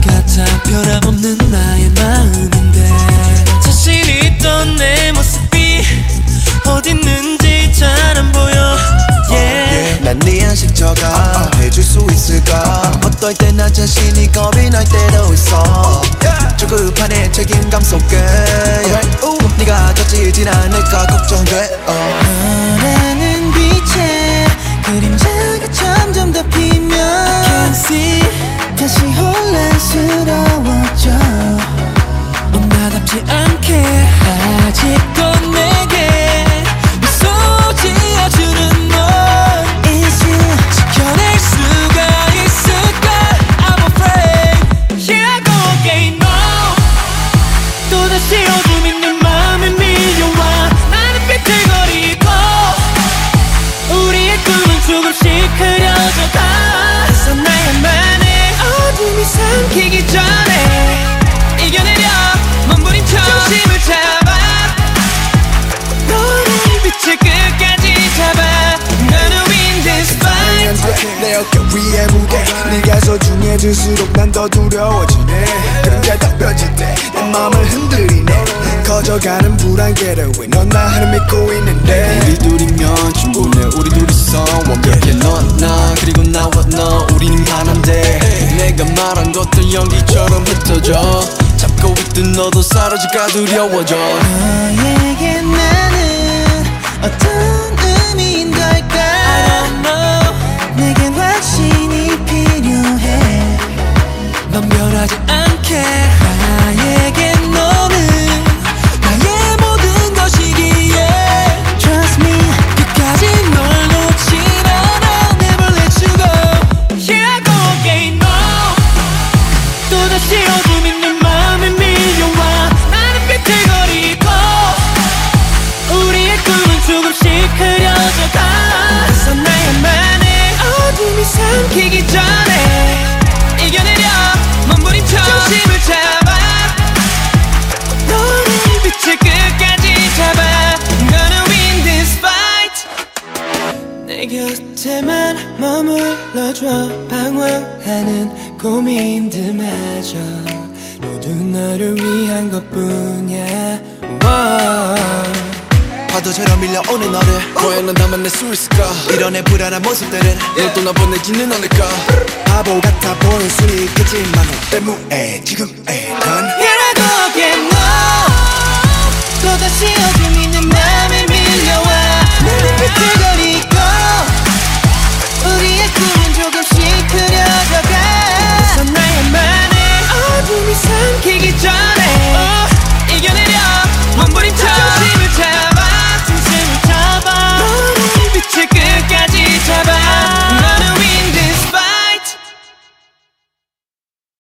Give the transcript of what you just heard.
같아. 변함없는 나의 마음인데. 자신 있던 내 모습이 어딨는지 잘 안 보여. Yeah. 난네 안식 저가 해줄 수 있을까? 어떨 때 나 자신이 겁이 날 때도 있어. 조급한 내 책임감 속에. 네가 져지진 않을까 걱정돼 소중해질수록 난 더 두려워지네. 덮여질 때내 마음을 흔들리네. 커져가는 불안개를 왜 넌나 하늘 믿고 있는데? 우리 둘이면 충분해 우리 둘이서 완벽해 너나 그리고 나와 너. 우리는 하나인데. 내가 말한 것들 연기처럼 흩어져. 잡고 있던 너도 사라질까 두려워져. 너에게 나 삼키기 전에 이겨내려. 몸부림쳐. 중심을 잡아. 너의 빛을 끝까지 잡아. Gonna win this fight. 내 곁에만 머물러줘. 방황하는 고민들마저. 모두 너를 위한 것뿐이야. Wow. 파도처럼 밀려오는 너를. 과연 넌 담아낼 수 있을까? 이런 내 불안한 모습들은 널 떠나보내지는 않을까? 바보 같아 보는 순이 있겠지만 너 때문에 지금의 난 Here I go again